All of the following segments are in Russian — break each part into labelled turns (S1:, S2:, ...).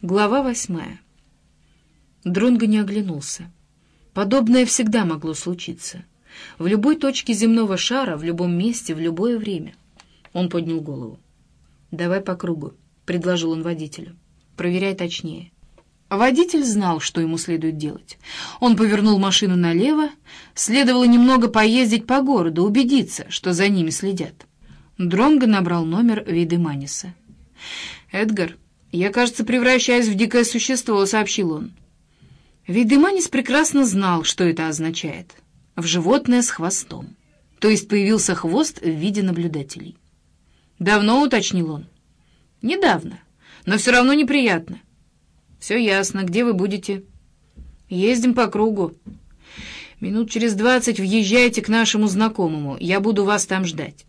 S1: Глава восьмая. Дронго не оглянулся. Подобное всегда могло случиться. В любой точке земного шара, в любом месте, в любое время. Он поднял голову. «Давай по кругу», — предложил он водителю. «Проверяй точнее». Водитель знал, что ему следует делать. Он повернул машину налево, следовало немного поездить по городу, убедиться, что за ними следят. Дронго набрал номер Видеманиса. «Эдгар, я, кажется, превращаюсь в дикое существо», — сообщил он. Видеманис прекрасно знал, что это означает. В животное с хвостом. То есть появился хвост в виде наблюдателей. «Давно?» — уточнил он. «Недавно, но все равно неприятно». «Все ясно. Где вы будете?» «Ездим по кругу». «Минут через двадцать въезжайте к нашему знакомому. Я буду вас там ждать».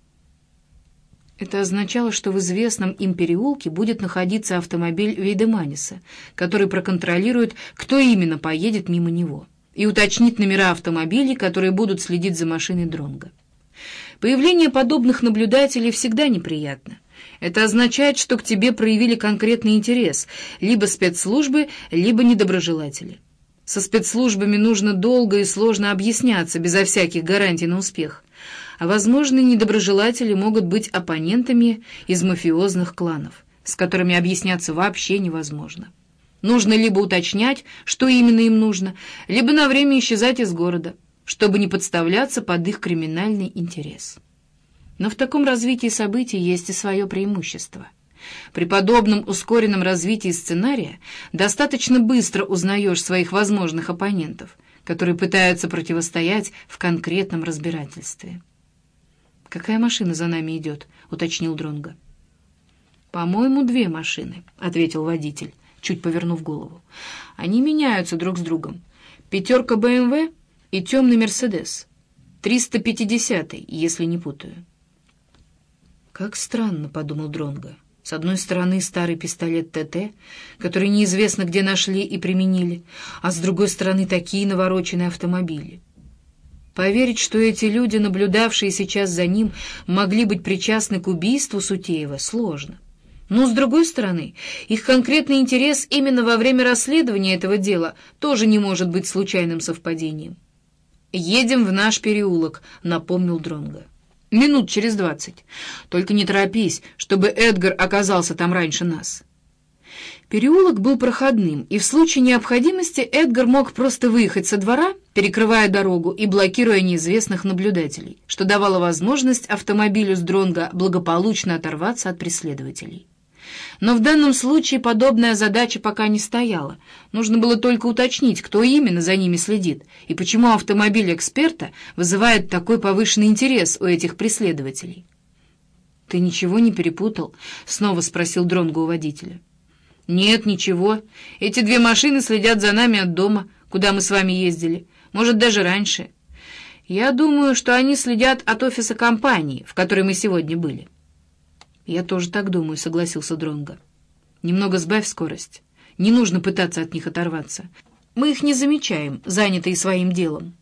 S1: Это означало, что в известном им переулке будет находиться автомобиль Вейдеманиса, который проконтролирует, кто именно поедет мимо него, и уточнит номера автомобилей, которые будут следить за машиной Дронга. Появление подобных наблюдателей всегда неприятно. Это означает, что к тебе проявили конкретный интерес, либо спецслужбы, либо недоброжелатели. Со спецслужбами нужно долго и сложно объясняться, безо всяких гарантий на успех а возможные недоброжелатели могут быть оппонентами из мафиозных кланов, с которыми объясняться вообще невозможно. Нужно либо уточнять, что именно им нужно, либо на время исчезать из города, чтобы не подставляться под их криминальный интерес. Но в таком развитии событий есть и свое преимущество. При подобном ускоренном развитии сценария достаточно быстро узнаешь своих возможных оппонентов, которые пытаются противостоять в конкретном разбирательстве. «Какая машина за нами идет?» — уточнил Дронго. «По-моему, две машины», — ответил водитель, чуть повернув голову. «Они меняются друг с другом. Пятерка БМВ и темный Мерседес. 350-й, если не путаю». «Как странно», — подумал Дронго. «С одной стороны старый пистолет ТТ, который неизвестно где нашли и применили, а с другой стороны такие навороченные автомобили». Поверить, что эти люди, наблюдавшие сейчас за ним, могли быть причастны к убийству Сутеева, сложно. Но, с другой стороны, их конкретный интерес именно во время расследования этого дела тоже не может быть случайным совпадением. «Едем в наш переулок», — напомнил Дронго. «Минут через двадцать. Только не торопись, чтобы Эдгар оказался там раньше нас». Переулок был проходным, и в случае необходимости Эдгар мог просто выехать со двора, перекрывая дорогу и блокируя неизвестных наблюдателей, что давало возможность автомобилю с Дронго благополучно оторваться от преследователей. Но в данном случае подобная задача пока не стояла. Нужно было только уточнить, кто именно за ними следит, и почему автомобиль эксперта вызывает такой повышенный интерес у этих преследователей. «Ты ничего не перепутал?» — снова спросил Дронго у водителя. «Нет, ничего. Эти две машины следят за нами от дома, куда мы с вами ездили. Может, даже раньше. Я думаю, что они следят от офиса компании, в которой мы сегодня были». «Я тоже так думаю», — согласился Дронго. «Немного сбавь скорость. Не нужно пытаться от них оторваться. Мы их не замечаем, занятые своим делом».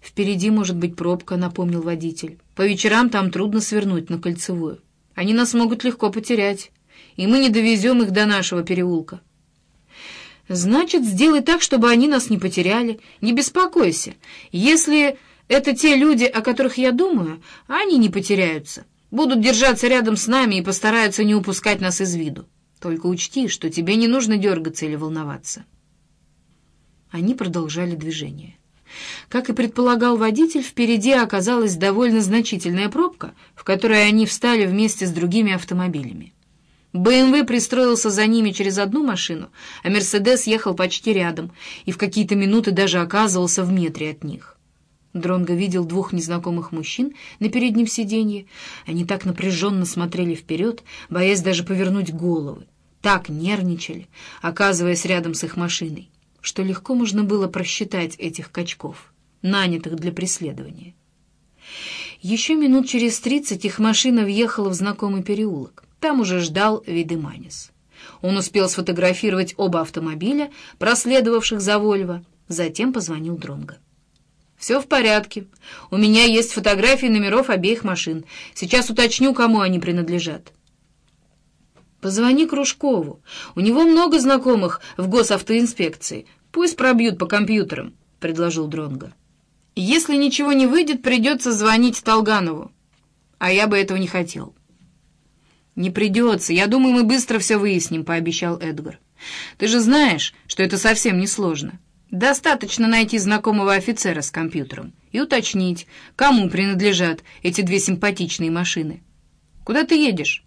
S1: «Впереди может быть пробка», — напомнил водитель. «По вечерам там трудно свернуть на кольцевую. Они нас могут легко потерять» и мы не довезем их до нашего переулка. Значит, сделай так, чтобы они нас не потеряли. Не беспокойся. Если это те люди, о которых я думаю, они не потеряются. Будут держаться рядом с нами и постараются не упускать нас из виду. Только учти, что тебе не нужно дергаться или волноваться. Они продолжали движение. Как и предполагал водитель, впереди оказалась довольно значительная пробка, в которой они встали вместе с другими автомобилями. БМВ пристроился за ними через одну машину, а Мерседес ехал почти рядом и в какие-то минуты даже оказывался в метре от них. Дронго видел двух незнакомых мужчин на переднем сиденье. Они так напряженно смотрели вперед, боясь даже повернуть головы. Так нервничали, оказываясь рядом с их машиной, что легко можно было просчитать этих качков, нанятых для преследования. Еще минут через тридцать их машина въехала в знакомый переулок. Там уже ждал Видеманис. Он успел сфотографировать оба автомобиля, проследовавших за Вольво, затем позвонил Дронго. «Все в порядке. У меня есть фотографии номеров обеих машин. Сейчас уточню, кому они принадлежат». Позвони Кружкову. У него много знакомых в госавтоинспекции. Пусть пробьют по компьютерам, — предложил Дронго. Если ничего не выйдет, придется звонить Толганову. А я бы этого не хотел. «Не придется. Я думаю, мы быстро все выясним», — пообещал Эдгар. «Ты же знаешь, что это совсем не сложно. Достаточно найти знакомого офицера с компьютером и уточнить, кому принадлежат эти две симпатичные машины. Куда ты едешь?»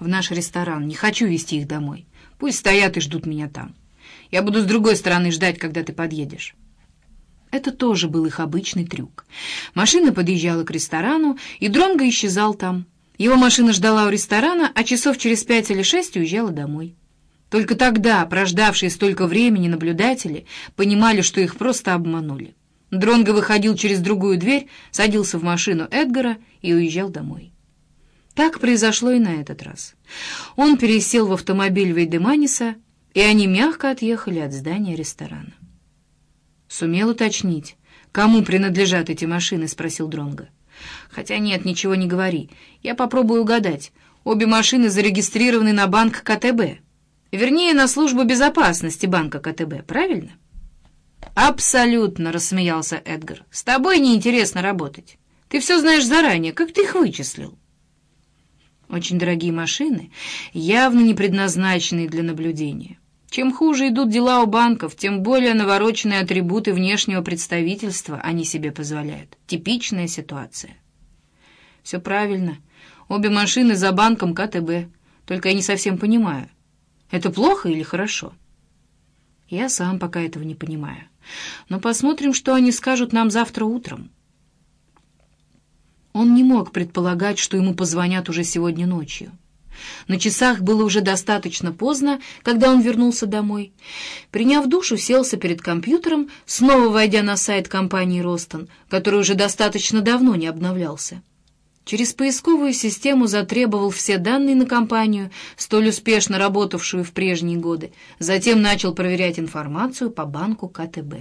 S1: «В наш ресторан. Не хочу везти их домой. Пусть стоят и ждут меня там. Я буду с другой стороны ждать, когда ты подъедешь». Это тоже был их обычный трюк. Машина подъезжала к ресторану, и Дронго исчезал там. Его машина ждала у ресторана, а часов через пять или шесть уезжала домой. Только тогда прождавшие столько времени наблюдатели понимали, что их просто обманули. Дронго выходил через другую дверь, садился в машину Эдгара и уезжал домой. Так произошло и на этот раз. Он пересел в автомобиль Вейдеманиса, и они мягко отъехали от здания ресторана. «Сумел уточнить, кому принадлежат эти машины?» — спросил Дронго. «Хотя нет, ничего не говори. Я попробую угадать. Обе машины зарегистрированы на банк КТБ. Вернее, на службу безопасности банка КТБ, правильно?» «Абсолютно», — рассмеялся Эдгар. «С тобой неинтересно работать. Ты все знаешь заранее. Как ты их вычислил?» Очень дорогие машины, явно не предназначенные для наблюдения. Чем хуже идут дела у банков, тем более навороченные атрибуты внешнего представительства они себе позволяют. Типичная ситуация. Все правильно. Обе машины за банком КТБ. Только я не совсем понимаю, это плохо или хорошо? Я сам пока этого не понимаю. Но посмотрим, что они скажут нам завтра утром. Он не мог предполагать, что ему позвонят уже сегодня ночью. На часах было уже достаточно поздно, когда он вернулся домой. Приняв душ, уселся перед компьютером, снова войдя на сайт компании «Ростон», который уже достаточно давно не обновлялся. Через поисковую систему затребовал все данные на компанию, столь успешно работавшую в прежние годы, затем начал проверять информацию по банку КТБ.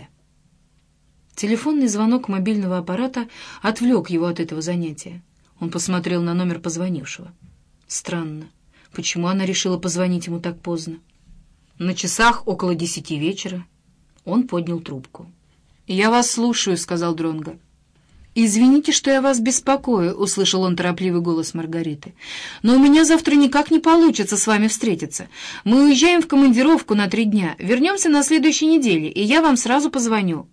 S1: Телефонный звонок мобильного аппарата отвлек его от этого занятия. Он посмотрел на номер позвонившего. Странно. Почему она решила позвонить ему так поздно? На часах около десяти вечера он поднял трубку. «Я вас слушаю», — сказал Дронго. «Извините, что я вас беспокою», — услышал он торопливый голос Маргариты. «Но у меня завтра никак не получится с вами встретиться. Мы уезжаем в командировку на три дня, вернемся на следующей неделе, и я вам сразу позвоню».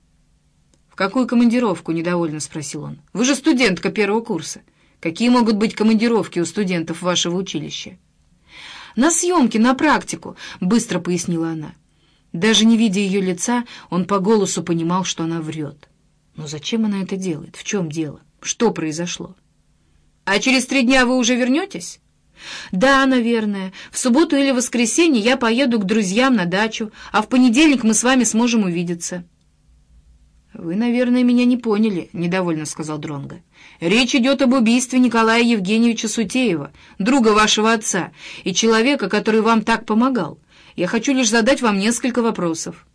S1: «В какую командировку?» — недовольно спросил он. «Вы же студентка первого курса». Какие могут быть командировки у студентов вашего училища? «На съемки, на практику», — быстро пояснила она. Даже не видя ее лица, он по голосу понимал, что она врет. Но зачем она это делает? В чем дело? Что произошло? «А через три дня вы уже вернетесь?» «Да, наверное. В субботу или воскресенье я поеду к друзьям на дачу, а в понедельник мы с вами сможем увидеться». «Вы, наверное, меня не поняли», — недовольно сказал Дронго. «Речь идет об убийстве Николая Евгеньевича Сутеева, друга вашего отца, и человека, который вам так помогал. Я хочу лишь задать вам несколько вопросов».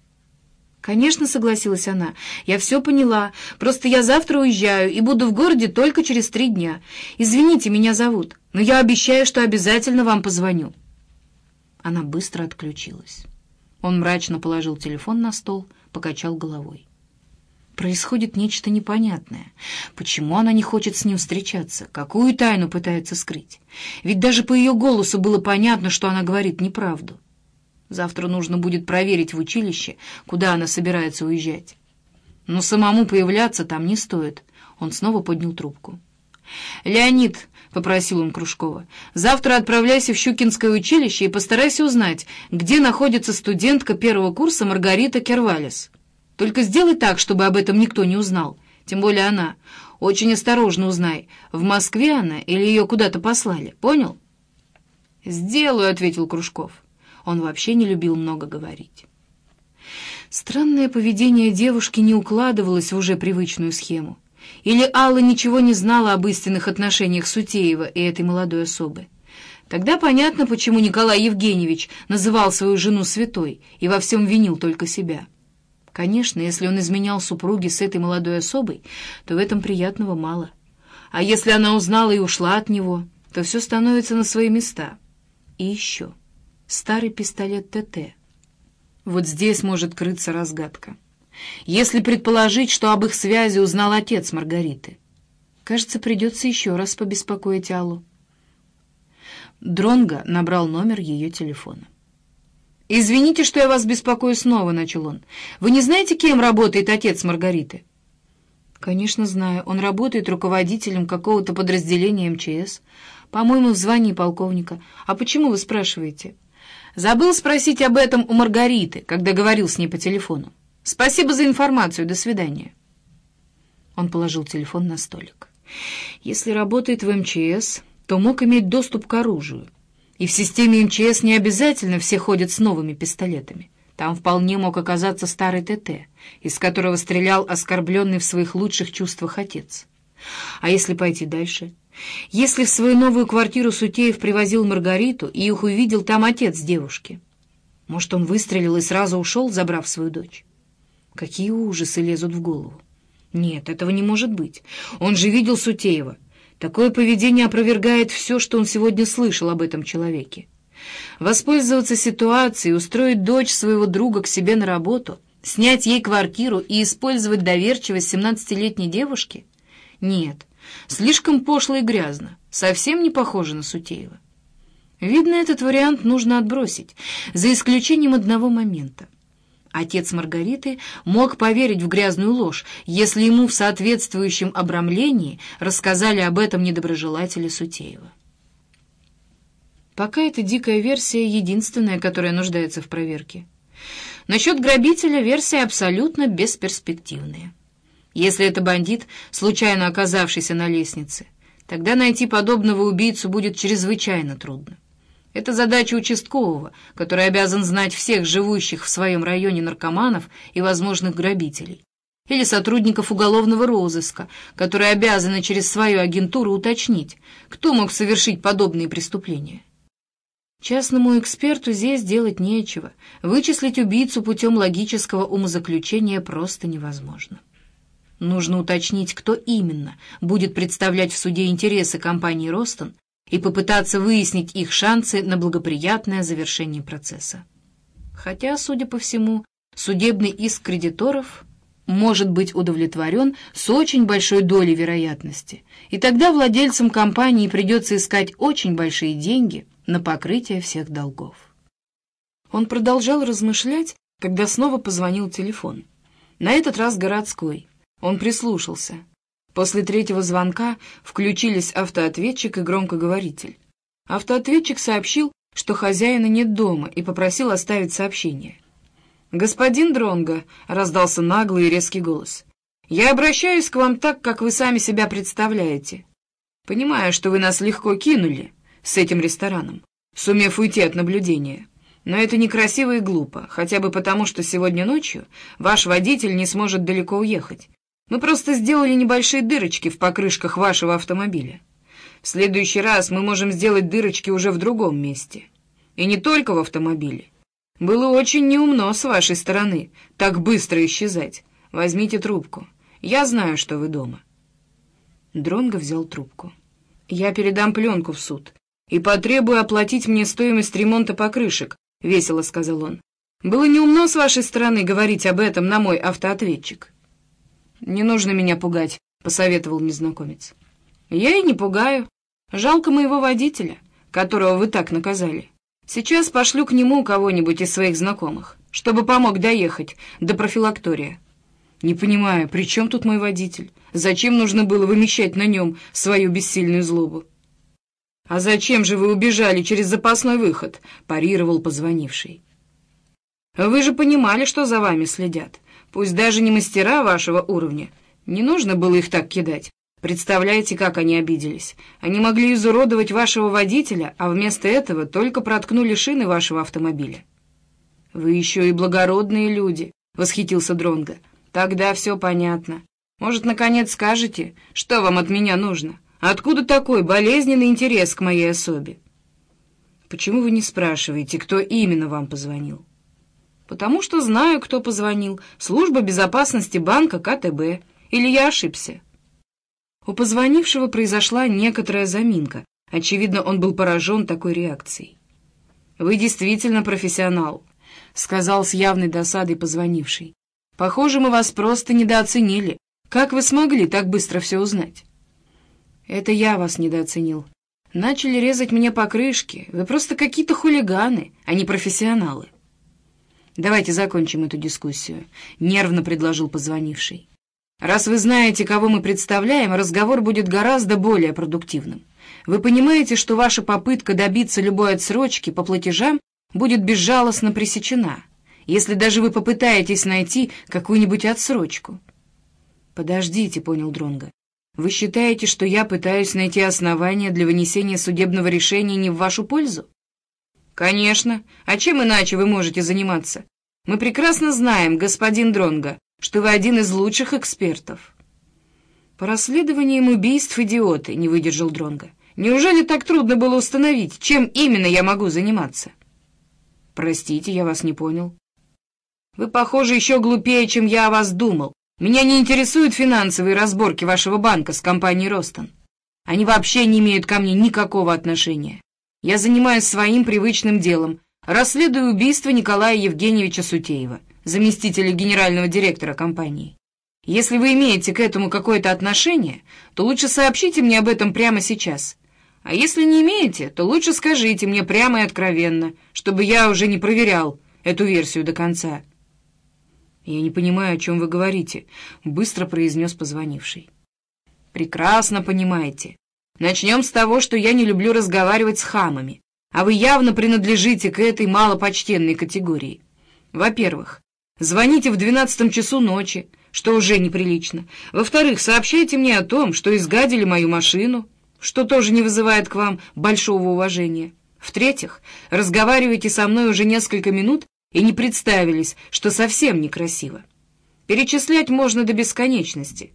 S1: «Конечно», — согласилась она, — «я все поняла. Просто я завтра уезжаю и буду в городе только через три дня. Извините, меня зовут, но я обещаю, что обязательно вам позвоню». Она быстро отключилась. Он мрачно положил телефон на стол, покачал головой. Происходит нечто непонятное. Почему она не хочет с ним встречаться? Какую тайну пытается скрыть? Ведь даже по ее голосу было понятно, что она говорит неправду. Завтра нужно будет проверить в училище, куда она собирается уезжать. Но самому появляться там не стоит. Он снова поднял трубку. «Леонид», — попросил он Кружкова, — «завтра отправляйся в Щукинское училище и постарайся узнать, где находится студентка первого курса Маргарита Кервалес». Только сделай так, чтобы об этом никто не узнал, тем более она. Очень осторожно узнай, в Москве она или ее куда-то послали, понял?» «Сделаю», — ответил Кружков. Он вообще не любил много говорить. Странное поведение девушки не укладывалось в уже привычную схему. Или Алла ничего не знала об истинных отношениях Сутеева и этой молодой особы. Тогда понятно, почему Николай Евгеньевич называл свою жену святой и во всем винил только себя. Конечно, если он изменял супруге с этой молодой особой, то в этом приятного мало. А если она узнала и ушла от него, то все становится на свои места. И еще. Старый пистолет ТТ. Вот здесь может крыться разгадка. Если предположить, что об их связи узнал отец Маргариты. Кажется, придется еще раз побеспокоить Аллу. Дронго набрал номер ее телефона. «Извините, что я вас беспокою снова», — начал он. «Вы не знаете, кем работает отец Маргариты?» «Конечно, знаю. Он работает руководителем какого-то подразделения МЧС. По-моему, в звании полковника. А почему вы спрашиваете?» «Забыл спросить об этом у Маргариты, когда говорил с ней по телефону. Спасибо за информацию. До свидания». Он положил телефон на столик. «Если работает в МЧС, то мог иметь доступ к оружию». И в системе МЧС не обязательно все ходят с новыми пистолетами. Там вполне мог оказаться старый ТТ, из которого стрелял оскорбленный в своих лучших чувствах отец. А если пойти дальше? Если в свою новую квартиру Сутеев привозил Маргариту и их увидел там отец девушки? Может, он выстрелил и сразу ушел, забрав свою дочь? Какие ужасы лезут в голову? Нет, этого не может быть. Он же видел Сутеева. Такое поведение опровергает все, что он сегодня слышал об этом человеке. Воспользоваться ситуацией, устроить дочь своего друга к себе на работу, снять ей квартиру и использовать доверчивость семнадцатилетней девушки? Нет, слишком пошло и грязно, совсем не похоже на Сутеева. Видно, этот вариант нужно отбросить, за исключением одного момента — Отец Маргариты мог поверить в грязную ложь, если ему в соответствующем обрамлении рассказали об этом недоброжелатели Сутеева. Пока эта дикая версия единственная, которая нуждается в проверке. Насчет грабителя версия абсолютно бесперспективная. Если это бандит, случайно оказавшийся на лестнице, тогда найти подобного убийцу будет чрезвычайно трудно. Это задача участкового, который обязан знать всех живущих в своем районе наркоманов и возможных грабителей. Или сотрудников уголовного розыска, которые обязаны через свою агентуру уточнить, кто мог совершить подобные преступления. Частному эксперту здесь делать нечего. Вычислить убийцу путем логического умозаключения просто невозможно. Нужно уточнить, кто именно будет представлять в суде интересы компании «Ростон» и попытаться выяснить их шансы на благоприятное завершение процесса. Хотя, судя по всему, судебный иск кредиторов может быть удовлетворен с очень большой долей вероятности, и тогда владельцам компании придется искать очень большие деньги на покрытие всех долгов. Он продолжал размышлять, когда снова позвонил телефон. На этот раз городской. Он прислушался. После третьего звонка включились автоответчик и громкоговоритель. Автоответчик сообщил, что хозяина нет дома, и попросил оставить сообщение. «Господин Дронго», — раздался наглый и резкий голос, — «я обращаюсь к вам так, как вы сами себя представляете. Понимаю, что вы нас легко кинули с этим рестораном, сумев уйти от наблюдения. Но это некрасиво и глупо, хотя бы потому, что сегодня ночью ваш водитель не сможет далеко уехать, мы просто сделали небольшие дырочки в покрышках вашего автомобиля. В следующий раз мы можем сделать дырочки уже в другом месте. И не только в автомобиле. Было очень неумно с вашей стороны так быстро исчезать. Возьмите трубку. Я знаю, что вы дома. Дронго взял трубку. Я передам пленку в суд и потребую оплатить мне стоимость ремонта покрышек, — весело сказал он. Было неумно с вашей стороны говорить об этом на мой автоответчик. «Не нужно меня пугать», — посоветовал незнакомец. «Я и не пугаю. Жалко моего водителя, которого вы так наказали. Сейчас пошлю к нему кого-нибудь из своих знакомых, чтобы помог доехать до профилактория». «Не понимаю, при чем тут мой водитель? Зачем нужно было вымещать на нем свою бессильную злобу?» «А зачем же вы убежали через запасной выход?» — парировал позвонивший. «Вы же понимали, что за вами следят пусть даже не мастера вашего уровня. Не нужно было их так кидать. Представляете, как они обиделись? Они могли изуродовать вашего водителя, а вместо этого только проткнули шины вашего автомобиля. «Вы еще и благородные люди», — восхитился Дронго. «Тогда все понятно. Может, наконец скажете, что вам от меня нужно? Откуда такой болезненный интерес к моей особе?» «Почему вы не спрашиваете, кто именно вам позвонил?» Потому что знаю, кто позвонил. Служба безопасности банка КТБ. Или я ошибся?» У позвонившего произошла некоторая заминка. Очевидно, он был поражен такой реакцией. «Вы действительно профессионал», — сказал с явной досадой позвонивший. «Похоже, мы вас просто недооценили. Как вы смогли так быстро все узнать?» «Это я вас недооценил. Начали резать мне покрышки. Вы просто какие-то хулиганы, а не профессионалы». «Давайте закончим эту дискуссию», — нервно предложил позвонивший. «Раз вы знаете, кого мы представляем, разговор будет гораздо более продуктивным. Вы понимаете, что ваша попытка добиться любой отсрочки по платежам будет безжалостно пресечена, если даже вы попытаетесь найти какую-нибудь отсрочку». «Подождите», — понял Дронга. «Вы считаете, что я пытаюсь найти основания для вынесения судебного решения не в вашу пользу?» «Конечно. А чем иначе вы можете заниматься? Мы прекрасно знаем, господин Дронга, что вы один из лучших экспертов». «По расследованиям убийств идиоты», — не выдержал Дронга. «Неужели так трудно было установить, чем именно я могу заниматься?» «Простите, я вас не понял». «Вы, похоже, еще глупее, чем я о вас думал. Меня не интересуют финансовые разборки вашего банка с компанией «Ростон». Они вообще не имеют ко мне никакого отношения. Я занимаюсь своим привычным делом, расследую убийство Николая Евгеньевича Сутеева, заместителя генерального директора компании. Если вы имеете к этому какое-то отношение, то лучше сообщите мне об этом прямо сейчас. А если не имеете, то лучше скажите мне прямо и откровенно, чтобы я уже не проверял эту версию до конца. «Я не понимаю, о чем вы говорите», — быстро произнес позвонивший. «Прекрасно понимаете. Начнем с того, что я не люблю разговаривать с хамами, а вы явно принадлежите к этой малопочтенной категории. Во-первых, звоните в двенадцатом часу ночи, что уже неприлично. Во-вторых, сообщайте мне о том, что изгадили мою машину, что тоже не вызывает к вам большого уважения. В-третьих, разговаривайте со мной уже несколько минут и не представились, что совсем некрасиво. Перечислять можно до бесконечности,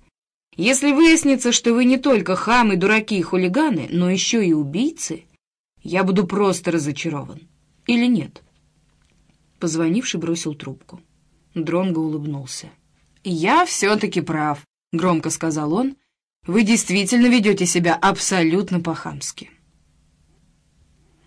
S1: если выяснится, что вы не только хамы, дураки и хулиганы, но еще и убийцы, я буду просто разочарован. Или нет?» Позвонивший бросил трубку. Дронго улыбнулся. «Я все-таки прав», — громко сказал он. «Вы действительно ведете себя абсолютно по-хамски».